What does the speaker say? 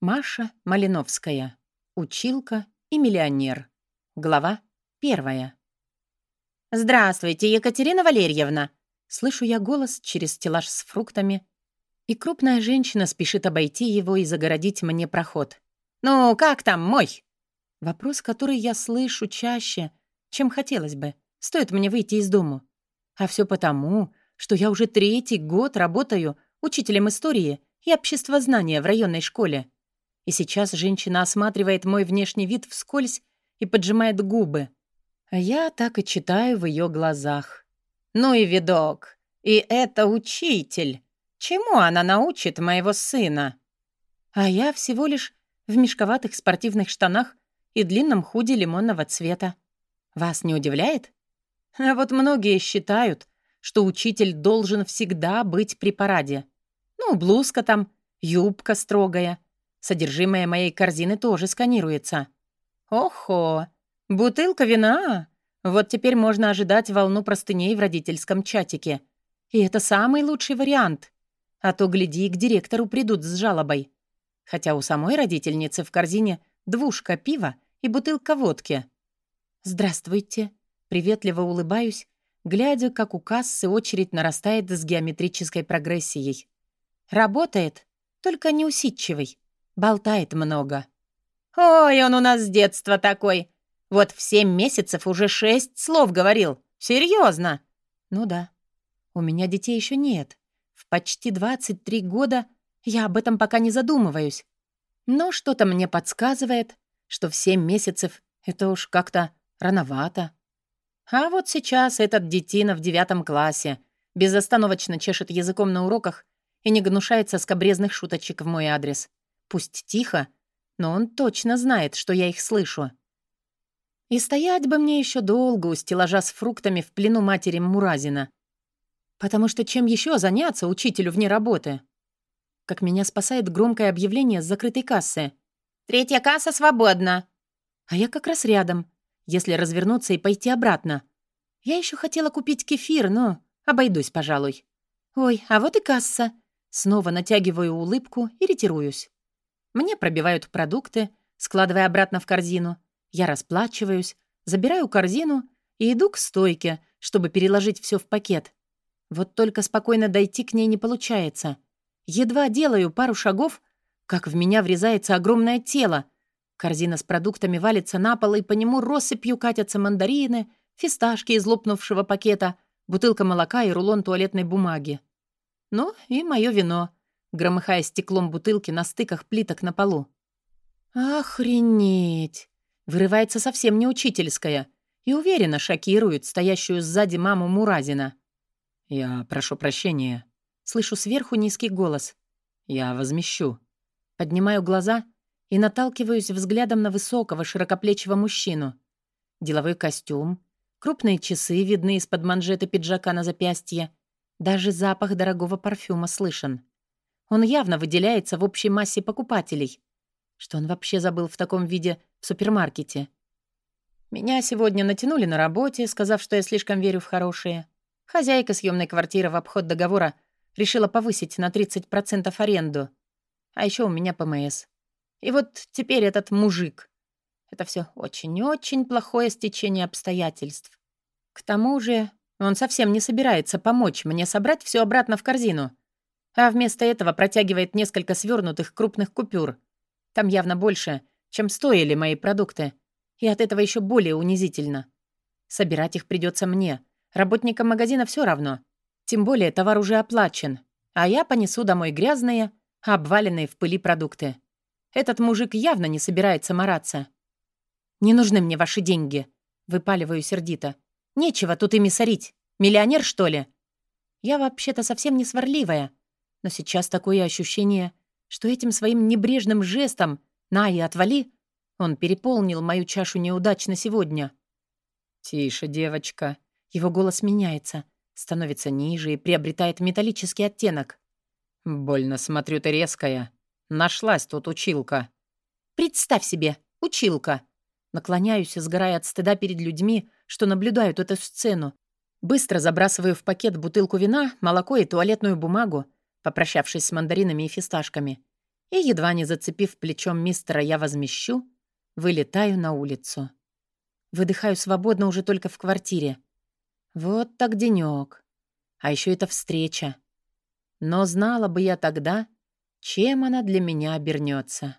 Маша Малиновская. Училка и миллионер. Глава первая. «Здравствуйте, Екатерина Валерьевна!» Слышу я голос через стеллаж с фруктами, и крупная женщина спешит обойти его и загородить мне проход. «Ну, как там мой?» Вопрос, который я слышу чаще, чем хотелось бы. Стоит мне выйти из дому. А все потому, что я уже третий год работаю учителем истории и обществознания в районной школе. И сейчас женщина осматривает мой внешний вид вскользь и поджимает губы. А я так и читаю в ее глазах. «Ну и видок! И это учитель! Чему она научит моего сына?» А я всего лишь в мешковатых спортивных штанах и длинном худе лимонного цвета. Вас не удивляет? А вот многие считают, что учитель должен всегда быть при параде. Ну, блузка там, юбка строгая — Содержимое моей корзины тоже сканируется. Охо, бутылка вина. Вот теперь можно ожидать волну простыней в родительском чатике. И это самый лучший вариант. А то, гляди, к директору придут с жалобой. Хотя у самой родительницы в корзине двушка пива и бутылка водки. «Здравствуйте», — приветливо улыбаюсь, глядя, как у кассы очередь нарастает с геометрической прогрессией. «Работает, только неусидчивый. Болтает много. «Ой, он у нас с детства такой. Вот в семь месяцев уже шесть слов говорил. Серьезно?» «Ну да. У меня детей еще нет. В почти 23 года я об этом пока не задумываюсь. Но что-то мне подсказывает, что в семь месяцев это уж как-то рановато. А вот сейчас этот детина в девятом классе безостановочно чешет языком на уроках и не гнушается скобрезных шуточек в мой адрес. Пусть тихо, но он точно знает, что я их слышу. И стоять бы мне еще долго у стеллажа с фруктами в плену матери Муразина. Потому что чем еще заняться учителю вне работы? Как меня спасает громкое объявление с закрытой кассы. «Третья касса свободна!» А я как раз рядом, если развернуться и пойти обратно. Я еще хотела купить кефир, но обойдусь, пожалуй. Ой, а вот и касса. Снова натягиваю улыбку и ретируюсь. Мне пробивают продукты, складывая обратно в корзину. Я расплачиваюсь, забираю корзину и иду к стойке, чтобы переложить все в пакет. Вот только спокойно дойти к ней не получается. Едва делаю пару шагов, как в меня врезается огромное тело. Корзина с продуктами валится на пол, и по нему россыпью катятся мандарины, фисташки из лопнувшего пакета, бутылка молока и рулон туалетной бумаги. Ну и мое вино — громыхая стеклом бутылки на стыках плиток на полу. «Охренеть!» Вырывается совсем не учительская и уверенно шокирует стоящую сзади маму Муразина. «Я прошу прощения». Слышу сверху низкий голос. «Я возмещу». Поднимаю глаза и наталкиваюсь взглядом на высокого, широкоплечего мужчину. Деловой костюм, крупные часы видны из-под манжеты пиджака на запястье. Даже запах дорогого парфюма слышен. Он явно выделяется в общей массе покупателей. Что он вообще забыл в таком виде в супермаркете? Меня сегодня натянули на работе, сказав, что я слишком верю в хорошие. Хозяйка съемной квартиры в обход договора решила повысить на 30% аренду. А еще у меня ПМС. И вот теперь этот мужик. Это все очень-очень плохое стечение обстоятельств. К тому же он совсем не собирается помочь мне собрать все обратно в корзину а вместо этого протягивает несколько свернутых крупных купюр. Там явно больше, чем стоили мои продукты, и от этого еще более унизительно. Собирать их придется мне. Работникам магазина все равно. Тем более товар уже оплачен, а я понесу домой грязные, обваленные в пыли продукты. Этот мужик явно не собирается мараться. «Не нужны мне ваши деньги», — выпаливаю сердито. «Нечего тут ими сорить. Миллионер, что ли?» Я вообще-то совсем не сварливая, но сейчас такое ощущение, что этим своим небрежным жестом «на и отвали» он переполнил мою чашу неудач на сегодня. «Тише, девочка». Его голос меняется, становится ниже и приобретает металлический оттенок. «Больно смотрю, ты резкая. Нашлась тут училка». «Представь себе, училка!» Наклоняюсь, сгорая от стыда перед людьми, что наблюдают эту сцену. Быстро забрасываю в пакет бутылку вина, молоко и туалетную бумагу, попрощавшись с мандаринами и фисташками. и, едва не зацепив плечом мистера «я возмещу», вылетаю на улицу. Выдыхаю свободно уже только в квартире. Вот так денёк. А еще это встреча. Но знала бы я тогда, чем она для меня обернется.